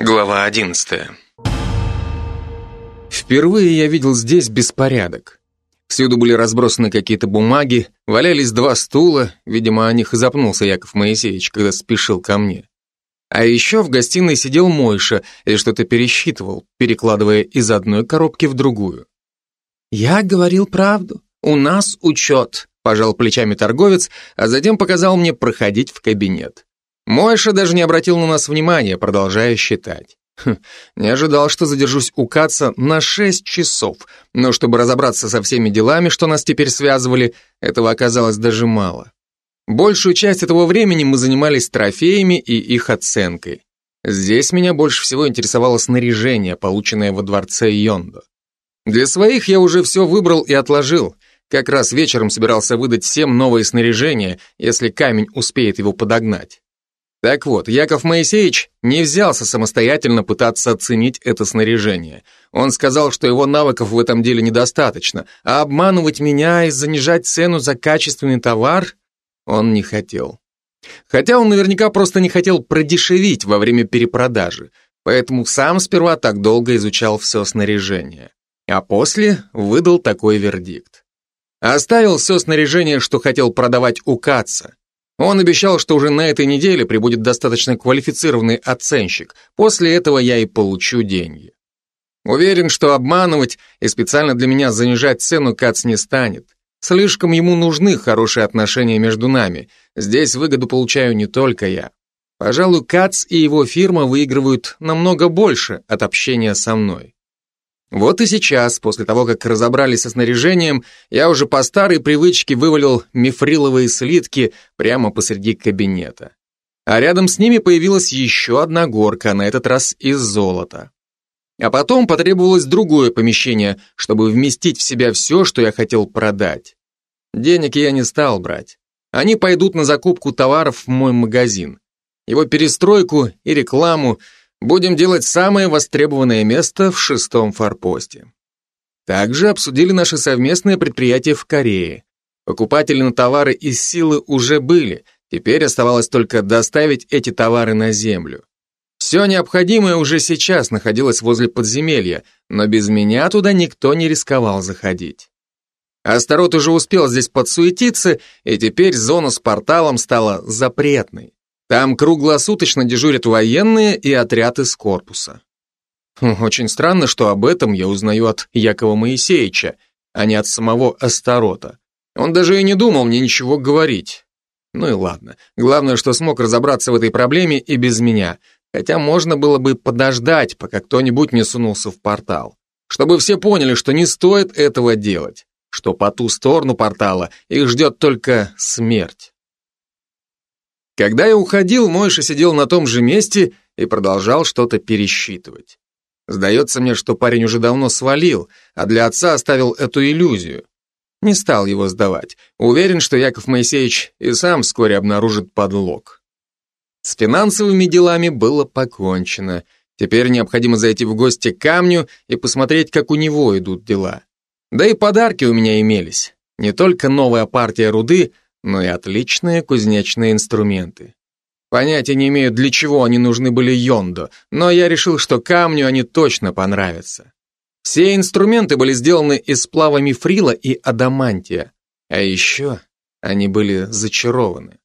Глава 11. Впервые я видел здесь беспорядок. Всюду были разбросаны какие-то бумаги, валялись два стула, видимо, о них и запнулся Яков Моисеевич, когда спешил ко мне. А еще в гостиной сидел Мойша и что-то пересчитывал, перекладывая из одной коробки в другую. «Я говорил правду. У нас учет», – пожал плечами торговец, а затем показал мне проходить в кабинет. Мойша даже не обратил на нас внимания, продолжая считать. Хм, не ожидал, что задержусь у Каца на шесть часов, но чтобы разобраться со всеми делами, что нас теперь связывали, этого оказалось даже мало. Большую часть этого времени мы занимались трофеями и их оценкой. Здесь меня больше всего интересовало снаряжение, полученное во дворце Йондо. Для своих я уже все выбрал и отложил. Как раз вечером собирался выдать всем новое снаряжение, если камень успеет его подогнать. Так вот, Яков Моисеевич не взялся самостоятельно пытаться оценить это снаряжение. Он сказал, что его навыков в этом деле недостаточно, а обманывать меня и занижать цену за качественный товар он не хотел. Хотя он наверняка просто не хотел продешевить во время перепродажи, поэтому сам сперва так долго изучал все снаряжение. А после выдал такой вердикт. Оставил все снаряжение, что хотел продавать у Каца, он обещал, что уже на этой неделе прибудет достаточно квалифицированный оценщик. После этого я и получу деньги. Уверен, что обманывать и специально для меня занижать цену Кац не станет. Слишком ему нужны хорошие отношения между нами. Здесь выгоду получаю не только я. Пожалуй, Кац и его фирма выигрывают намного больше от общения со мной. Вот и сейчас, после того, как разобрались со снаряжением, я уже по старой привычке вывалил мифриловые слитки прямо посреди кабинета. А рядом с ними появилась еще одна горка, на этот раз из золота. А потом потребовалось другое помещение, чтобы вместить в себя все, что я хотел продать. Денег я не стал брать. Они пойдут на закупку товаров в мой магазин. Его перестройку и рекламу Будем делать самое востребованное место в шестом форпосте. Также обсудили наше совместное предприятие в Корее. Покупатели на товары из силы уже были, теперь оставалось только доставить эти товары на землю. Все необходимое уже сейчас находилось возле подземелья, но без меня туда никто не рисковал заходить. Астарот уже успел здесь подсуетиться, и теперь зона с порталом стала запретной. Там круглосуточно дежурят военные и отряд из корпуса. Хм, очень странно, что об этом я узнаю от Якова Моисеевича, а не от самого Астарота. Он даже и не думал мне ничего говорить. Ну и ладно. Главное, что смог разобраться в этой проблеме и без меня. Хотя можно было бы подождать, пока кто-нибудь не сунулся в портал. Чтобы все поняли, что не стоит этого делать. Что по ту сторону портала их ждет только смерть. Когда я уходил, Мойша сидел на том же месте и продолжал что-то пересчитывать. Сдается мне, что парень уже давно свалил, а для отца оставил эту иллюзию. Не стал его сдавать. Уверен, что Яков Моисеевич и сам вскоре обнаружит подлог. С финансовыми делами было покончено. Теперь необходимо зайти в гости к камню и посмотреть, как у него идут дела. Да и подарки у меня имелись. Не только новая партия руды, но и отличные кузнечные инструменты. Понятия не имею, для чего они нужны были Йондо, но я решил, что камню они точно понравятся. Все инструменты были сделаны из сплава мифрила и адамантия, а еще они были зачарованы.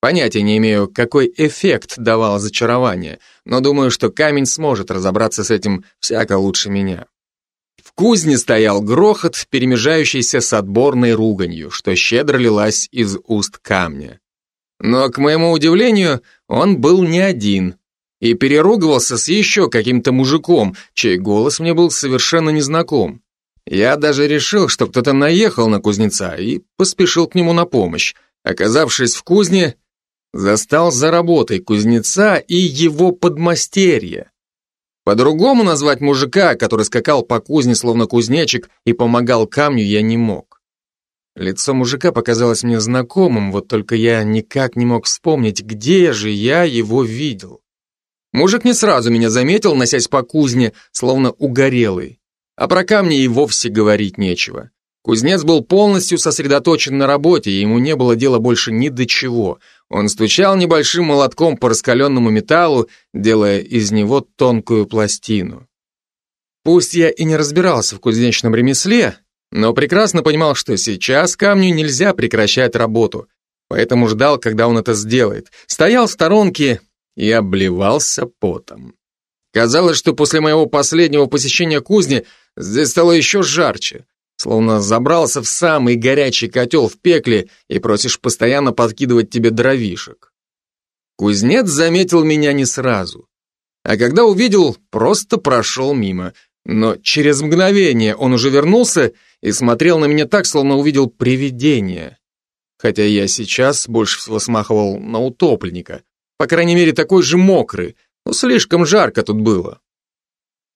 Понятия не имею, какой эффект давало зачарование, но думаю, что камень сможет разобраться с этим всяко лучше меня. В кузне стоял грохот, перемежающийся с отборной руганью, что щедро лилась из уст камня. Но, к моему удивлению, он был не один и переругивался с еще каким-то мужиком, чей голос мне был совершенно незнаком. Я даже решил, что кто-то наехал на кузнеца и поспешил к нему на помощь. Оказавшись в кузне, застал за работой кузнеца и его подмастерья. По-другому назвать мужика, который скакал по кузне словно кузнечик и помогал камню, я не мог. Лицо мужика показалось мне знакомым, вот только я никак не мог вспомнить, где же я его видел. Мужик не сразу меня заметил, носясь по кузне, словно угорелый. А про камни и вовсе говорить нечего. Кузнец был полностью сосредоточен на работе, и ему не было дела больше ни до чего. Он стучал небольшим молотком по раскаленному металлу, делая из него тонкую пластину. Пусть я и не разбирался в кузнечном ремесле, но прекрасно понимал, что сейчас камню нельзя прекращать работу, поэтому ждал, когда он это сделает. Стоял в сторонке и обливался потом. Казалось, что после моего последнего посещения кузни здесь стало еще жарче словно забрался в самый горячий котел в пекле и просишь постоянно подкидывать тебе дровишек. Кузнец заметил меня не сразу, а когда увидел, просто прошел мимо, но через мгновение он уже вернулся и смотрел на меня так, словно увидел привидение. Хотя я сейчас больше всего смахивал на утопленника, по крайней мере такой же мокрый, но слишком жарко тут было.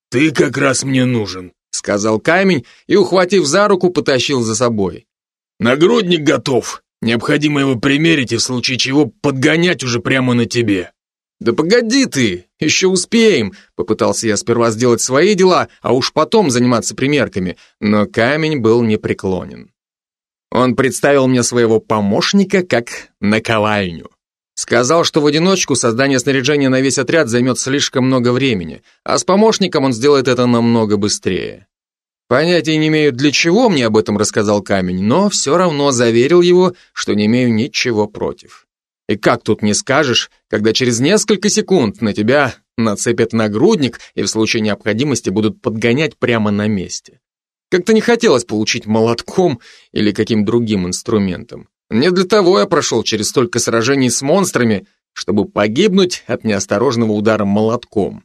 «Ты как раз мне нужен», сказал камень и, ухватив за руку, потащил за собой. «Нагрудник готов. Необходимо его примерить и в случае чего подгонять уже прямо на тебе». «Да погоди ты, еще успеем!» Попытался я сперва сделать свои дела, а уж потом заниматься примерками, но камень был непреклонен. Он представил мне своего помощника как наковальню. Сказал, что в одиночку создание снаряжения на весь отряд займет слишком много времени, а с помощником он сделает это намного быстрее. Понятия не имею, для чего мне об этом рассказал камень, но все равно заверил его, что не имею ничего против. И как тут не скажешь, когда через несколько секунд на тебя нацепят нагрудник и в случае необходимости будут подгонять прямо на месте. Как-то не хотелось получить молотком или каким другим инструментом. Не для того я прошел через столько сражений с монстрами, чтобы погибнуть от неосторожного удара молотком.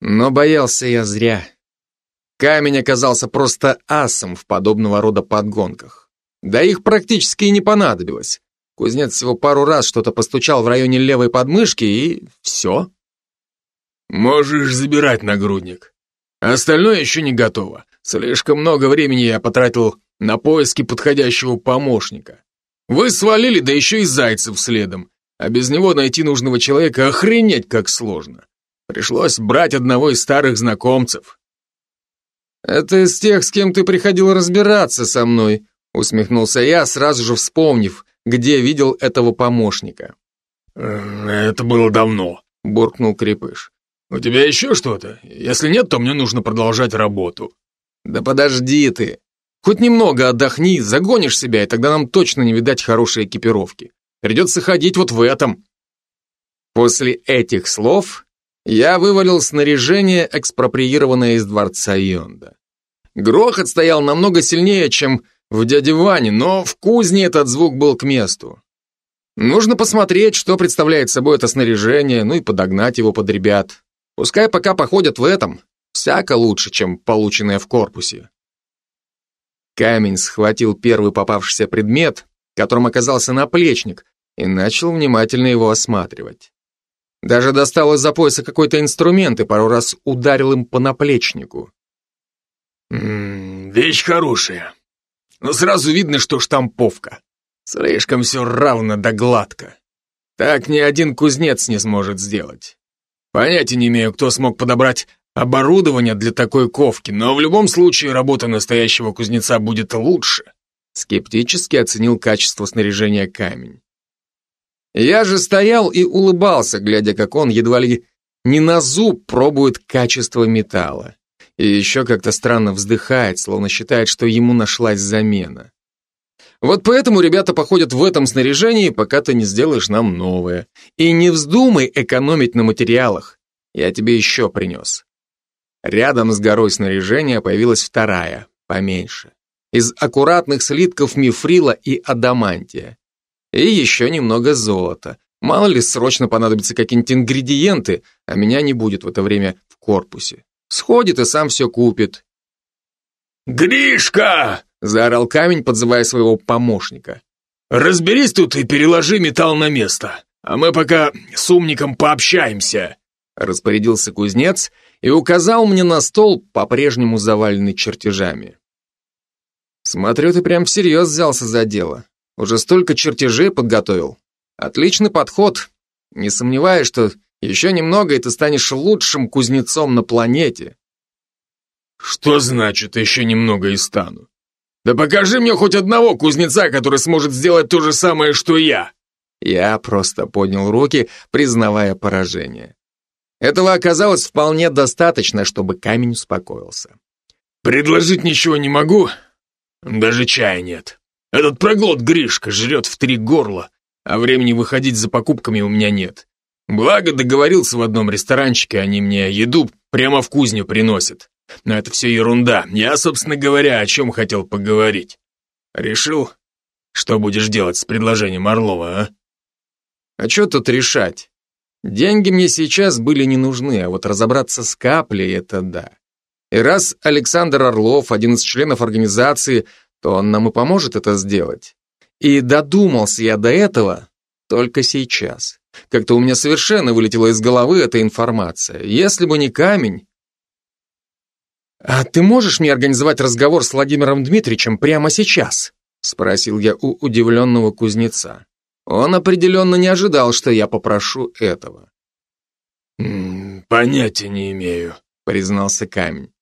Но боялся я зря. Камень оказался просто асом в подобного рода подгонках. Да их практически и не понадобилось. Кузнец всего пару раз что-то постучал в районе левой подмышки, и все. «Можешь забирать нагрудник. Остальное еще не готово. Слишком много времени я потратил на поиски подходящего помощника. Вы свалили, да еще и Зайцев следом. А без него найти нужного человека охренеть как сложно. Пришлось брать одного из старых знакомцев. Это из тех, с кем ты приходил разбираться со мной, усмехнулся я, сразу же вспомнив, где видел этого помощника. Это было давно, буркнул Крепыш. У тебя еще что-то? Если нет, то мне нужно продолжать работу. Да подожди ты. Хоть немного отдохни, загонишь себя, и тогда нам точно не видать хорошей экипировки. Придется ходить вот в этом. После этих слов я вывалил снаряжение, экспроприированное из дворца Йонда. Грохот стоял намного сильнее, чем в дяде Ване, но в кузне этот звук был к месту. Нужно посмотреть, что представляет собой это снаряжение, ну и подогнать его под ребят. Пускай пока походят в этом, всяко лучше, чем полученное в корпусе. Камень схватил первый попавшийся предмет, которым оказался наплечник, и начал внимательно его осматривать. Даже достал из-за пояса какой-то инструмент и пару раз ударил им по наплечнику. «М -м, «Вещь хорошая, но сразу видно, что штамповка. Слишком все равно да гладко. Так ни один кузнец не сможет сделать. Понятия не имею, кто смог подобрать оборудование для такой ковки, но в любом случае работа настоящего кузнеца будет лучше. Скептически оценил качество снаряжения камень. Я же стоял и улыбался, глядя, как он едва ли не на зуб пробует качество металла. И еще как-то странно вздыхает, словно считает, что ему нашлась замена. Вот поэтому ребята походят в этом снаряжении, пока ты не сделаешь нам новое. И не вздумай экономить на материалах. Я тебе еще принес. Рядом с горой снаряжения появилась вторая, поменьше, из аккуратных слитков мифрила и адамантия. И еще немного золота. Мало ли, срочно понадобятся какие-нибудь ингредиенты, а меня не будет в это время в корпусе. Сходит и сам все купит. «Гришка!» — заорал камень, подзывая своего помощника. «Разберись тут и переложи металл на место, а мы пока с умником пообщаемся», — распорядился кузнец и указал мне на стол, по-прежнему заваленный чертежами. Смотрю, ты прям всерьез взялся за дело. Уже столько чертежей подготовил. Отличный подход. Не сомневаюсь, что еще немного, и ты станешь лучшим кузнецом на планете. Что значит еще немного и стану? Да покажи мне хоть одного кузнеца, который сможет сделать то же самое, что я. Я просто поднял руки, признавая поражение. Этого оказалось вполне достаточно, чтобы камень успокоился. Предложить ничего не могу, даже чая нет. Этот проглот Гришка жрет в три горла, а времени выходить за покупками у меня нет. Благо договорился в одном ресторанчике, они мне еду прямо в кузню приносят. Но это все ерунда. Я, собственно говоря, о чем хотел поговорить. Решил, что будешь делать с предложением Орлова, а? А что тут решать? Деньги мне сейчас были не нужны, а вот разобраться с каплей — это да. И раз Александр Орлов, один из членов организации, то он нам и поможет это сделать. И додумался я до этого только сейчас. Как-то у меня совершенно вылетела из головы эта информация. Если бы не камень... «А ты можешь мне организовать разговор с Владимиром Дмитриевичем прямо сейчас?» Спросил я у удивленного кузнеца. Он определенно не ожидал, что я попрошу этого. «Понятия не имею», — признался камень.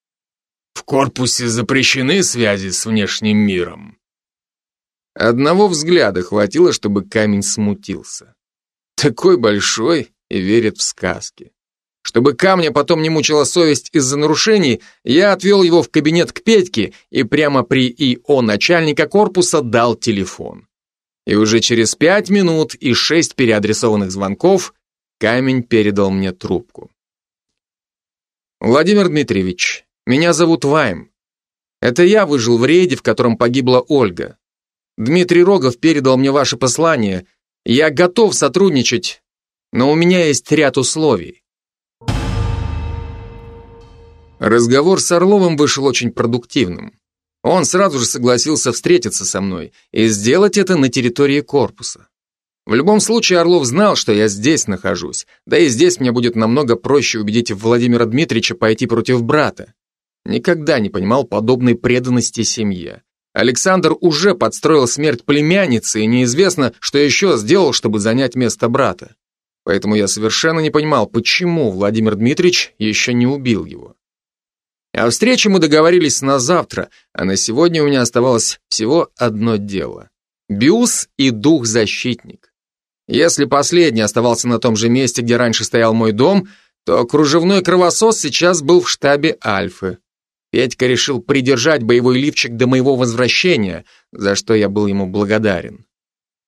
«В корпусе запрещены связи с внешним миром». Одного взгляда хватило, чтобы камень смутился. Такой большой и верит в сказки. Чтобы камня потом не мучила совесть из-за нарушений, я отвел его в кабинет к Петьке и прямо при ИО начальника корпуса дал телефон. И уже через пять минут и шесть переадресованных звонков камень передал мне трубку. Владимир Дмитриевич, меня зовут Вайм. Это я выжил в рейде, в котором погибла Ольга. Дмитрий Рогов передал мне ваше послание. Я готов сотрудничать, но у меня есть ряд условий. Разговор с Орловым вышел очень продуктивным. Он сразу же согласился встретиться со мной и сделать это на территории корпуса. В любом случае Орлов знал, что я здесь нахожусь, да и здесь мне будет намного проще убедить Владимира Дмитриевича пойти против брата. Никогда не понимал подобной преданности семье. Александр уже подстроил смерть племянницы, и неизвестно, что еще сделал, чтобы занять место брата. Поэтому я совершенно не понимал, почему Владимир Дмитриевич еще не убил его. О встрече мы договорились на завтра, а на сегодня у меня оставалось всего одно дело. Бюс и дух-защитник. Если последний оставался на том же месте, где раньше стоял мой дом, то кружевной кровосос сейчас был в штабе Альфы. Петька решил придержать боевой лифчик до моего возвращения, за что я был ему благодарен.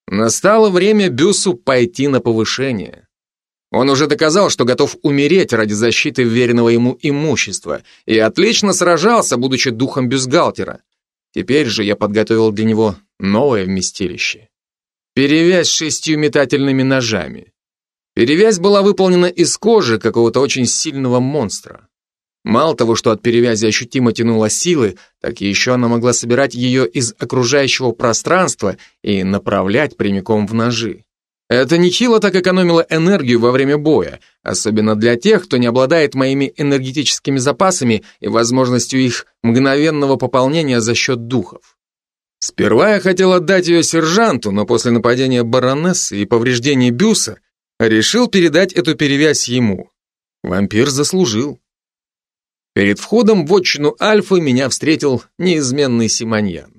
Настало время Бюсу пойти на повышение. Он уже доказал, что готов умереть ради защиты веренного ему имущества и отлично сражался, будучи духом бюстгальтера. Теперь же я подготовил для него новое вместилище. Перевязь шестью метательными ножами. Перевязь была выполнена из кожи какого-то очень сильного монстра. Мало того, что от перевязи ощутимо тянуло силы, так еще она могла собирать ее из окружающего пространства и направлять прямиком в ножи. Это нехило так экономило энергию во время боя, особенно для тех, кто не обладает моими энергетическими запасами и возможностью их мгновенного пополнения за счет духов. Сперва я хотел отдать ее сержанту, но после нападения баронессы и повреждений Бюса решил передать эту перевязь ему. Вампир заслужил. Перед входом в отчину Альфы меня встретил неизменный Симоньян.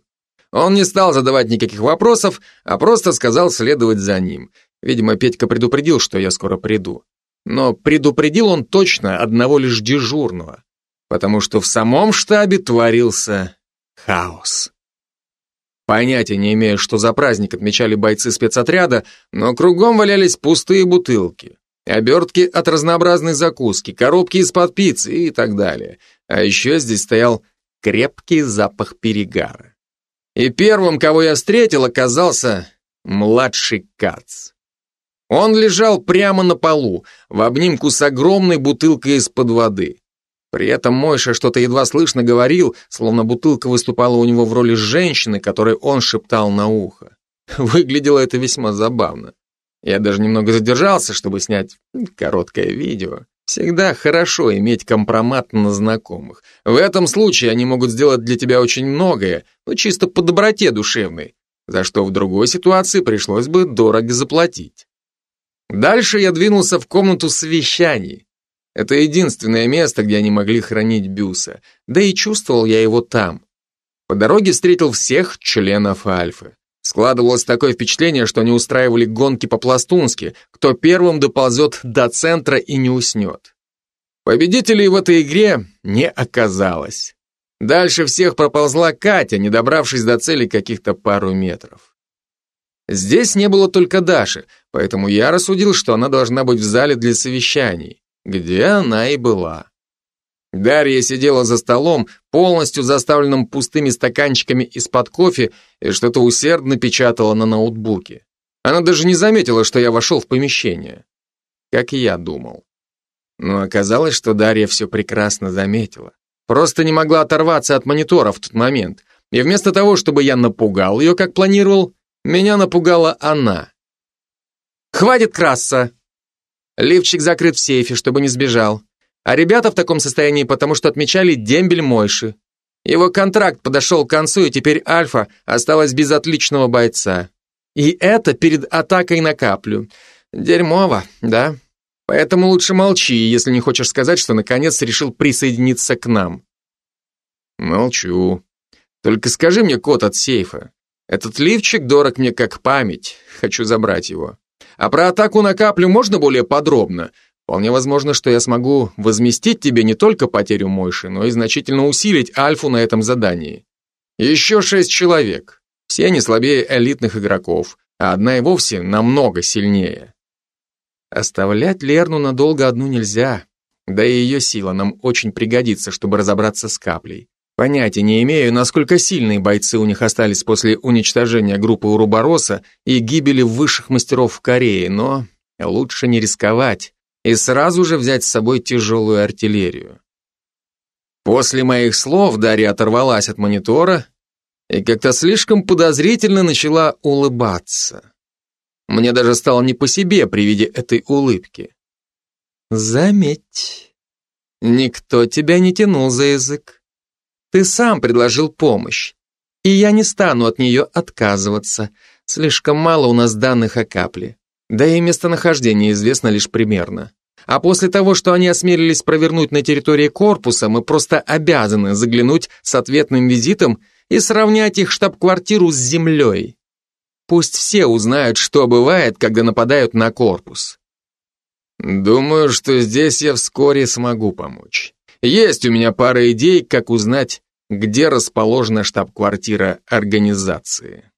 Он не стал задавать никаких вопросов, а просто сказал следовать за ним. Видимо, Петька предупредил, что я скоро приду. Но предупредил он точно одного лишь дежурного, потому что в самом штабе творился хаос. Понятия не имею, что за праздник отмечали бойцы спецотряда, но кругом валялись пустые бутылки, обертки от разнообразной закуски, коробки из-под пиццы и так далее. А еще здесь стоял крепкий запах перегара. И первым, кого я встретил, оказался младший Кац. Он лежал прямо на полу, в обнимку с огромной бутылкой из-под воды. При этом Мойша что-то едва слышно говорил, словно бутылка выступала у него в роли женщины, которой он шептал на ухо. Выглядело это весьма забавно. Я даже немного задержался, чтобы снять короткое видео. Всегда хорошо иметь компромат на знакомых. В этом случае они могут сделать для тебя очень многое, но чисто по доброте душевной, за что в другой ситуации пришлось бы дорого заплатить. Дальше я двинулся в комнату совещаний. Это единственное место, где они могли хранить Бюса, да и чувствовал я его там. По дороге встретил всех членов Альфы. Складывалось такое впечатление, что они устраивали гонки по-пластунски, кто первым доползет до центра и не уснет. Победителей в этой игре не оказалось. Дальше всех проползла Катя, не добравшись до цели каких-то пару метров. Здесь не было только Даши, поэтому я рассудил, что она должна быть в зале для совещаний, где она и была. Дарья сидела за столом, полностью заставленным пустыми стаканчиками из-под кофе, и что-то усердно печатала на ноутбуке. Она даже не заметила, что я вошел в помещение. Как и я думал. Но оказалось, что Дарья все прекрасно заметила. Просто не могла оторваться от монитора в тот момент. И вместо того, чтобы я напугал ее, как планировал, меня напугала она. «Хватит краса!» Лифчик закрыт в сейфе, чтобы не сбежал. А ребята в таком состоянии, потому что отмечали дембель Мойши. Его контракт подошел к концу, и теперь Альфа осталась без отличного бойца. И это перед атакой на каплю. Дерьмово, да? Поэтому лучше молчи, если не хочешь сказать, что наконец решил присоединиться к нам. Молчу. Только скажи мне код от сейфа. Этот лифчик дорог мне как память. Хочу забрать его. А про атаку на каплю можно более подробно? Вполне возможно, что я смогу возместить тебе не только потерю Мойши, но и значительно усилить Альфу на этом задании. Еще шесть человек. Все не слабее элитных игроков, а одна и вовсе намного сильнее. Оставлять Лерну надолго одну нельзя, да и ее сила нам очень пригодится, чтобы разобраться с каплей. Понятия не имею, насколько сильные бойцы у них остались после уничтожения группы Урубороса и гибели высших мастеров в Корее, но лучше не рисковать и сразу же взять с собой тяжелую артиллерию. После моих слов Дарья оторвалась от монитора и как-то слишком подозрительно начала улыбаться. Мне даже стало не по себе при виде этой улыбки. Заметь, никто тебя не тянул за язык. Ты сам предложил помощь, и я не стану от нее отказываться. Слишком мало у нас данных о капле. Да и местонахождение известно лишь примерно. А после того, что они осмелились провернуть на территории корпуса, мы просто обязаны заглянуть с ответным визитом и сравнять их штаб-квартиру с землей. Пусть все узнают, что бывает, когда нападают на корпус. Думаю, что здесь я вскоре смогу помочь. Есть у меня пара идей, как узнать, где расположена штаб-квартира организации.